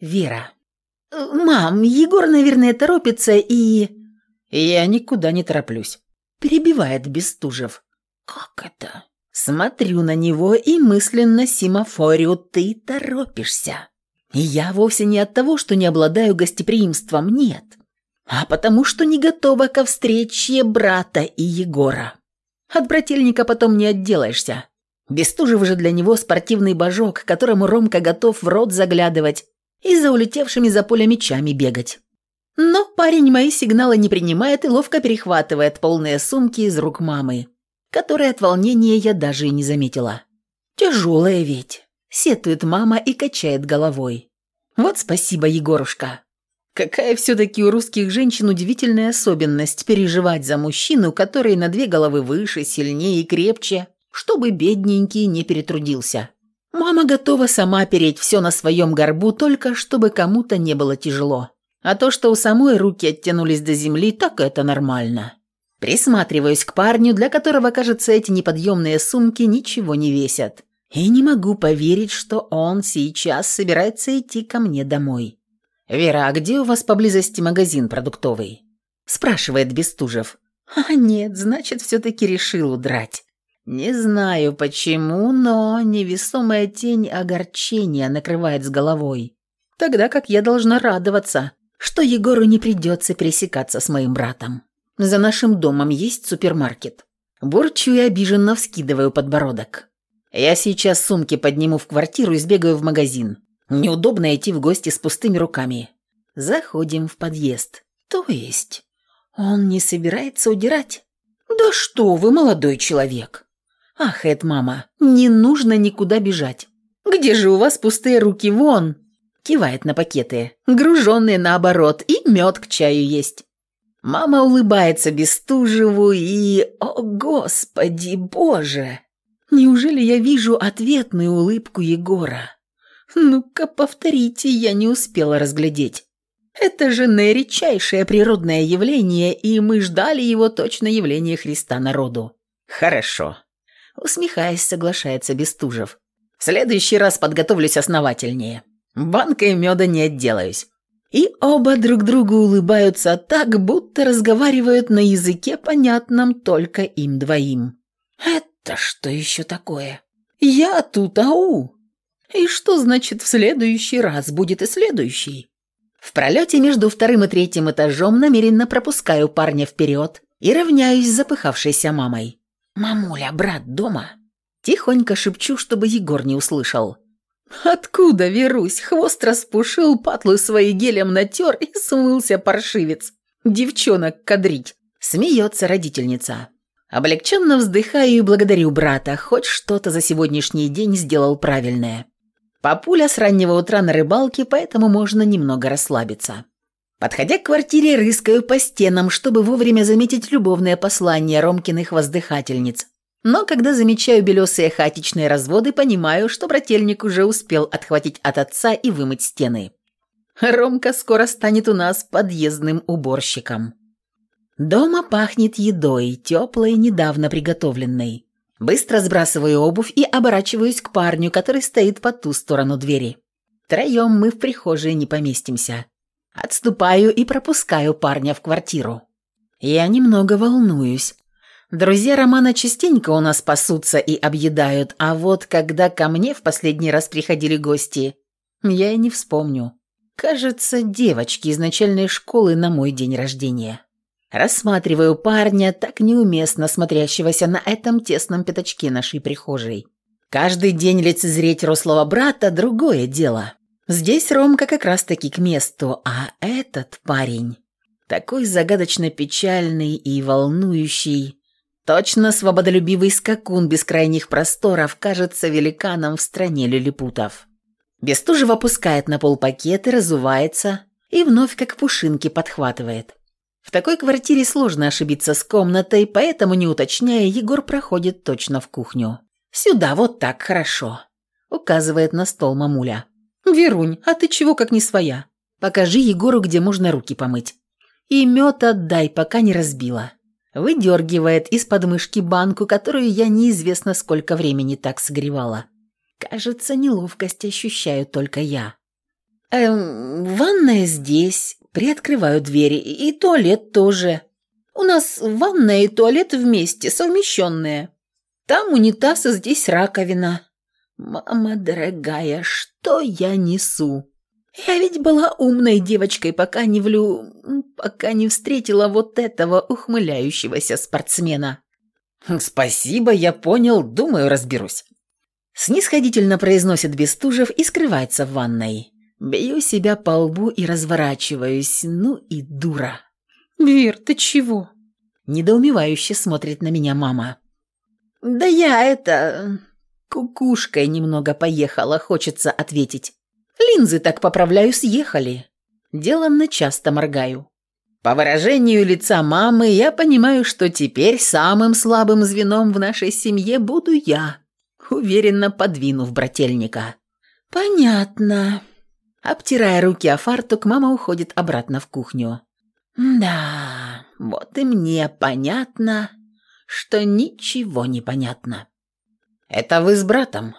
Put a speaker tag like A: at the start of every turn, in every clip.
A: Вера. «Мам, Егор, наверное, торопится и...»
B: «Я никуда не тороплюсь», –
A: перебивает Бестужев. «Как это?» Смотрю на него и мысленно семафорю «ты торопишься». Я вовсе не от того, что не обладаю гостеприимством, нет, а потому что не готова ко встрече брата и Егора. От брательника потом не отделаешься. Бестужев же для него спортивный божок, которому Ромка готов в рот заглядывать и за улетевшими за поле мечами бегать. Но парень мои сигналы не принимает и ловко перехватывает полные сумки из рук мамы, которые от волнения я даже и не заметила. Тяжелая ведь, сетует мама и качает головой. Вот спасибо, Егорушка. Какая все-таки у русских женщин удивительная особенность переживать за мужчину, который на две головы выше, сильнее и крепче, чтобы бедненький не перетрудился. Мама готова сама переть все на своем горбу, только чтобы кому-то не было тяжело. А то, что у самой руки оттянулись до земли, так это нормально. Присматриваюсь к парню, для которого, кажется, эти неподъемные сумки ничего не весят. И не могу поверить, что он сейчас собирается идти ко мне домой. «Вера, а где у вас поблизости магазин продуктовый?» спрашивает Бестужев. «А нет, значит, все-таки решил удрать». Не знаю почему, но невесомая тень огорчения накрывает с головой. Тогда как я должна радоваться, что Егору не придется пересекаться с моим братом. За нашим домом есть супермаркет. Бурчу и обиженно вскидываю подбородок. Я сейчас сумки подниму в квартиру и сбегаю в магазин. Неудобно идти в гости с пустыми руками. Заходим в подъезд. То есть, он не собирается удирать? Да что вы, молодой человек. Ахает мама, не нужно никуда бежать. Где же у вас пустые руки вон? Кивает на пакеты, груженные наоборот, и мед к чаю есть. Мама улыбается Бестужеву и... О, Господи, Боже! Неужели я вижу ответную улыбку Егора? Ну-ка, повторите, я не успела разглядеть. Это же наиречайшее природное явление, и мы ждали его точно явление Христа народу. Хорошо. Усмехаясь, соглашается Бестужев. В следующий раз подготовлюсь основательнее. Банкой меда не отделаюсь. И оба друг другу улыбаются так, будто разговаривают на языке, понятном только им двоим. Это что еще такое? Я тут ау. И что значит в следующий раз будет и следующий? В пролете между вторым и третьим этажом намеренно пропускаю парня вперед и равняюсь запыхавшейся мамой. «Мамуля, брат дома?» Тихонько шепчу, чтобы Егор не услышал. «Откуда, Верусь? Хвост распушил, патлу свои гелем натер и смылся паршивец. Девчонок кадрить!» Смеется родительница. Облегченно вздыхаю и благодарю брата, хоть что-то за сегодняшний день сделал правильное. Папуля с раннего утра на рыбалке, поэтому можно немного расслабиться. Подходя к квартире, рыскаю по стенам, чтобы вовремя заметить любовное послание Ромкиных воздыхательниц. Но когда замечаю белесые хаотичные разводы, понимаю, что брательник уже успел отхватить от отца и вымыть стены. Ромка скоро станет у нас подъездным уборщиком. Дома пахнет едой, теплой, недавно приготовленной. Быстро сбрасываю обувь и оборачиваюсь к парню, который стоит по ту сторону двери. Троем мы в прихожей не поместимся. Отступаю и пропускаю парня в квартиру. Я немного волнуюсь. Друзья Романа частенько у нас пасутся и объедают, а вот когда ко мне в последний раз приходили гости, я и не вспомню. Кажется, девочки из начальной школы на мой день рождения. Рассматриваю парня, так неуместно смотрящегося на этом тесном пятачке нашей прихожей. Каждый день лицезреть рослого брата – другое дело. Здесь Ромка как раз-таки к месту, а этот парень такой загадочно печальный и волнующий. Точно свободолюбивый скакун бескрайних просторов кажется великаном в стране лилипутов. Бестужев опускает на пол пакеты, разувается и вновь как пушинки подхватывает. В такой квартире сложно ошибиться с комнатой, поэтому, не уточняя, Егор проходит точно в кухню. «Сюда, вот так, хорошо», — указывает на стол мамуля. «Верунь, а ты чего как не своя? Покажи Егору, где можно руки помыть. И мед отдай, пока не разбила». Выдергивает из подмышки банку, которую я неизвестно сколько времени так согревала. Кажется, неловкость ощущаю только я. Эм, ванная здесь. Приоткрываю двери. И туалет тоже. У нас ванная и туалет вместе, совмещенные. Там унитаз, а здесь раковина. Мама дорогая, что я несу? Я ведь была умной девочкой, пока не влю... пока не встретила вот этого ухмыляющегося спортсмена.
B: «Спасибо, я понял, думаю, разберусь».
A: Снисходительно произносит Бестужев и скрывается в ванной. Бью себя по лбу и разворачиваюсь. Ну и дура.
B: «Вер, ты чего?»
A: Недоумевающе смотрит на меня мама. «Да я это... кукушкой немного поехала, хочется ответить. Линзы так поправляю, съехали. Деланно часто моргаю. По выражению лица мамы я понимаю, что теперь самым слабым звеном в нашей семье буду я, уверенно подвинув брательника. «Понятно». Обтирая руки о фартук, мама уходит обратно в кухню. «Да, вот и мне понятно, что ничего не понятно». «Это вы с братом?»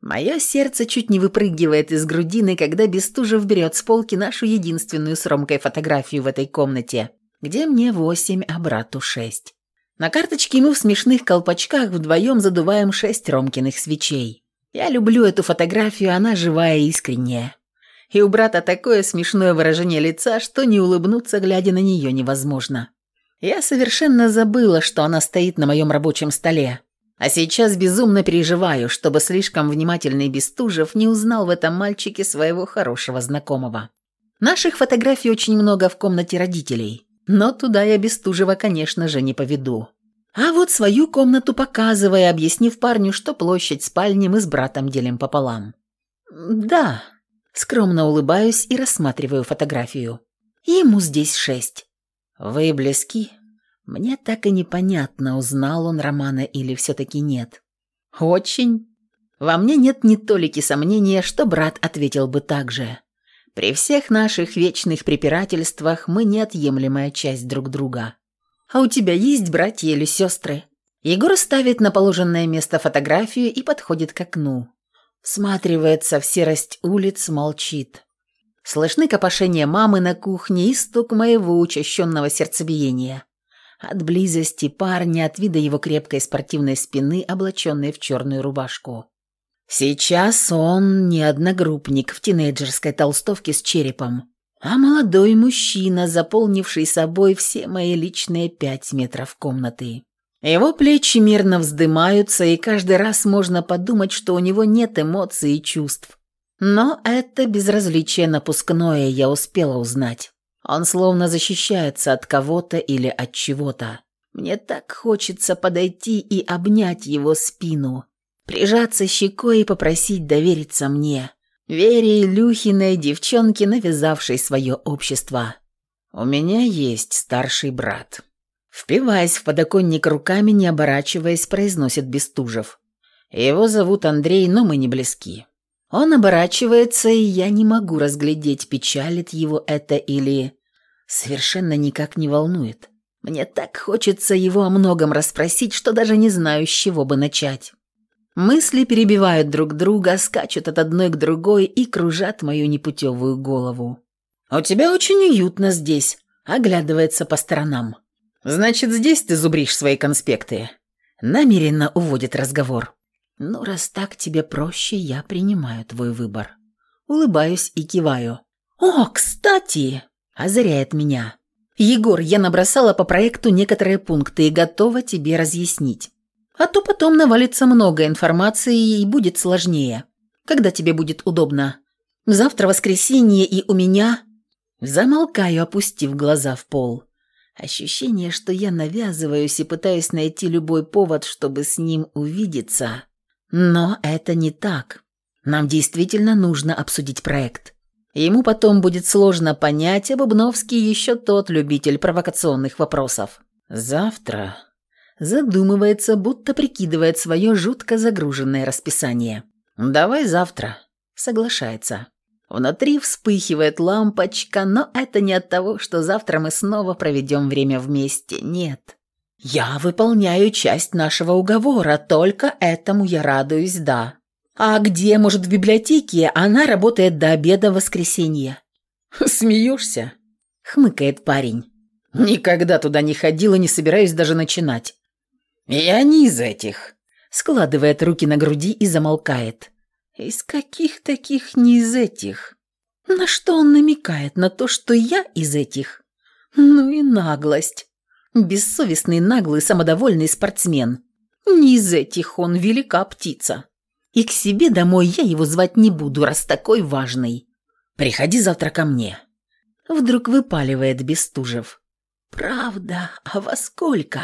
A: Мое сердце чуть не выпрыгивает из грудины, когда Бестужев берет с полки нашу единственную с Ромкой фотографию в этой комнате, где мне восемь, а брату шесть. На карточке мы в смешных колпачках вдвоем задуваем шесть Ромкиных свечей. Я люблю эту фотографию, она живая и искренняя. И у брата такое смешное выражение лица, что не улыбнуться, глядя на нее, невозможно. Я совершенно забыла, что она стоит на моем рабочем столе. А сейчас безумно переживаю, чтобы слишком внимательный Бестужев не узнал в этом мальчике своего хорошего знакомого. Наших фотографий очень много в комнате родителей, но туда я Бестужева, конечно же, не поведу. А вот свою комнату показывая, объяснив парню, что площадь спальни мы с братом делим пополам. «Да», — скромно улыбаюсь и рассматриваю фотографию. «Ему здесь шесть». «Вы близки?» Мне так и непонятно, узнал он Романа или все-таки нет. Очень. Во мне нет ни толики сомнения, что брат ответил бы так же. При всех наших вечных препирательствах мы неотъемлемая часть друг друга. А у тебя есть братья или сестры? Егор ставит на положенное место фотографию и подходит к окну. Всматривается в серость улиц, молчит. Слышны копошение мамы на кухне и стук моего учащенного сердцебиения. От близости парня, от вида его крепкой спортивной спины, облаченной в черную рубашку. Сейчас он не одногруппник в тинейджерской толстовке с черепом, а молодой мужчина, заполнивший собой все мои личные пять метров комнаты. Его плечи мирно вздымаются, и каждый раз можно подумать, что у него нет эмоций и чувств. Но это безразличие напускное я успела узнать. Он словно защищается от кого-то или от чего-то. Мне так хочется подойти и обнять его спину, прижаться щекой и попросить довериться мне. Вере Илюхиной, девчонке, навязавшей свое общество. «У меня есть старший брат». Впиваясь в подоконник руками, не оборачиваясь, произносит Бестужев. «Его зовут Андрей, но мы не близки. Он оборачивается, и я не могу разглядеть, печалит его это или... Совершенно никак не волнует. Мне так хочется его о многом расспросить, что даже не знаю, с чего бы начать. Мысли перебивают друг друга, скачут от одной к другой и кружат мою непутевую голову. «У тебя очень уютно здесь», — оглядывается по сторонам. «Значит, здесь ты зубришь свои конспекты?» Намеренно уводит разговор. «Ну, раз так тебе проще, я принимаю твой выбор». Улыбаюсь и киваю. «О, кстати!» – озаряет меня. «Егор, я набросала по проекту некоторые пункты и готова тебе разъяснить. А то потом навалится много информации и будет сложнее. Когда тебе будет удобно? Завтра воскресенье и у меня...» Замолкаю, опустив глаза в пол. Ощущение, что я навязываюсь и пытаюсь найти любой повод, чтобы с ним увидеться. Но это не так. Нам действительно нужно обсудить проект. Ему потом будет сложно понять, а Бубновский еще тот любитель провокационных вопросов. Завтра задумывается, будто прикидывает свое жутко загруженное расписание. «Давай завтра», — соглашается. Внутри вспыхивает лампочка, но это не от того, что завтра мы снова проведем время вместе. Нет. Я выполняю часть нашего уговора, только этому я радуюсь, да. А где, может, в библиотеке, она работает до обеда в воскресенье.
B: «Смеешься?»
A: — хмыкает парень.
B: «Никогда туда не ходил и не собираюсь даже начинать. Я не из этих».
A: Складывает руки на груди и замолкает.
B: «Из каких таких не из этих?»
A: На что он намекает? На то, что я из этих? Ну и наглость. Бессовестный, наглый, самодовольный спортсмен. Не из этих он велика птица. И к себе домой я его звать не буду, раз такой важный. Приходи завтра ко мне. Вдруг выпаливает Бестужев. Правда, а во сколько?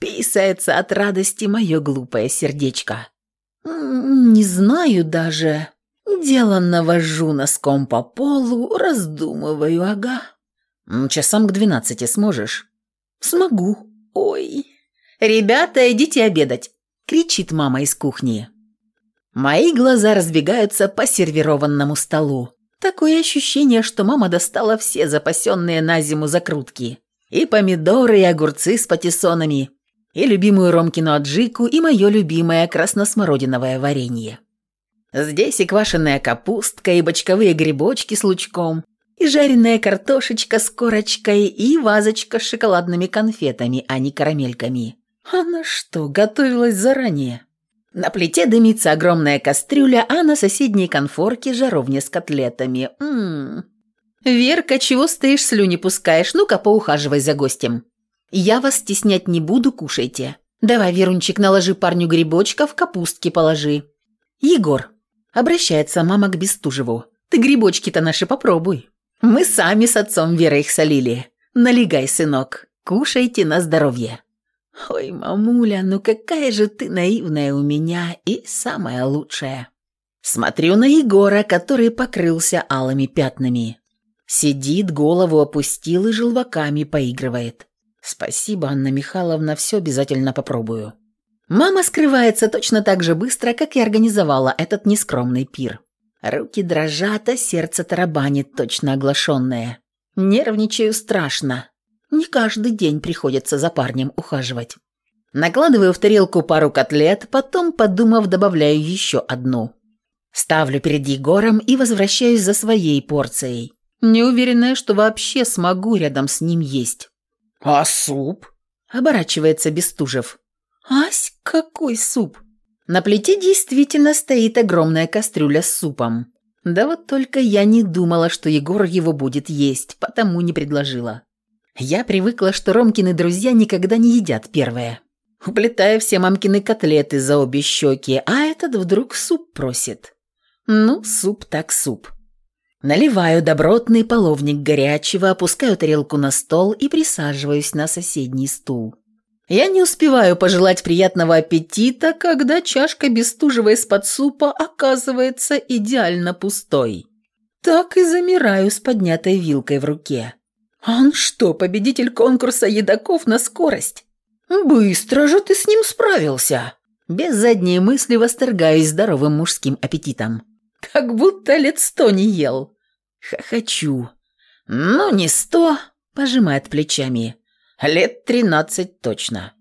A: Писается от радости мое глупое сердечко. Не знаю даже. Деланно вожу носком по полу, раздумываю, ага.
B: Часам к двенадцати сможешь?
A: Смогу. Ой. Ребята, идите обедать, кричит мама из кухни. Мои глаза разбегаются по сервированному столу. Такое ощущение, что мама достала все запасенные на зиму закрутки. И помидоры, и огурцы с патиссонами, и любимую Ромкину аджику, и мое любимое красносмородиновое варенье. Здесь и квашеная капустка, и бочковые грибочки с лучком, жареная картошечка с корочкой, и вазочка с шоколадными конфетами, а не карамельками. Она что, готовилась заранее? На плите дымится огромная кастрюля, а на соседней конфорке жаровня с котлетами. Ммм. «Верка, чего стоишь, слюни пускаешь? Ну-ка, поухаживай за гостем». «Я вас стеснять не буду, кушайте. Давай, Верунчик, наложи парню грибочков, капустки положи». «Егор», — обращается мама к Бестужеву, «ты грибочки-то наши попробуй. Мы сами с отцом Верой их солили. Налегай, сынок, кушайте на здоровье». «Ой, мамуля, ну какая же ты наивная у меня и самая лучшая!» Смотрю на Егора, который покрылся алыми пятнами. Сидит, голову опустил и желваками поигрывает. «Спасибо, Анна Михайловна, все обязательно попробую». Мама скрывается точно так же быстро, как и организовала этот нескромный пир. Руки дрожат, а сердце тарабанит, точно оглашенное. Нервничаю страшно. Не каждый день приходится за парнем ухаживать. Накладываю в тарелку пару котлет, потом, подумав, добавляю еще одну. Ставлю перед Егором и возвращаюсь за своей порцией. Неуверенная, что вообще смогу рядом с ним есть.
B: «А суп?»
A: – оборачивается Бестужев. «Ась, какой суп!» На плите действительно стоит огромная кастрюля с супом. Да вот только я не думала, что Егор его будет есть, потому не предложила. Я привыкла, что Ромкины друзья никогда не едят первое. Уплетая все мамкины котлеты за обе щеки, а этот вдруг суп просит. Ну, суп так суп. Наливаю добротный половник горячего, опускаю тарелку на стол и присаживаюсь на соседний стул. Я не успеваю пожелать приятного аппетита, когда чашка бестужего из-под супа оказывается идеально пустой. Так и замираю с поднятой вилкой в руке. «Он что, победитель конкурса едоков на скорость?» «Быстро же ты с ним справился!» Без задней мысли восторгаюсь здоровым мужским аппетитом. Как будто лет сто не ел. Хохочу. «Ну, не сто», — пожимает плечами. «Лет тринадцать точно».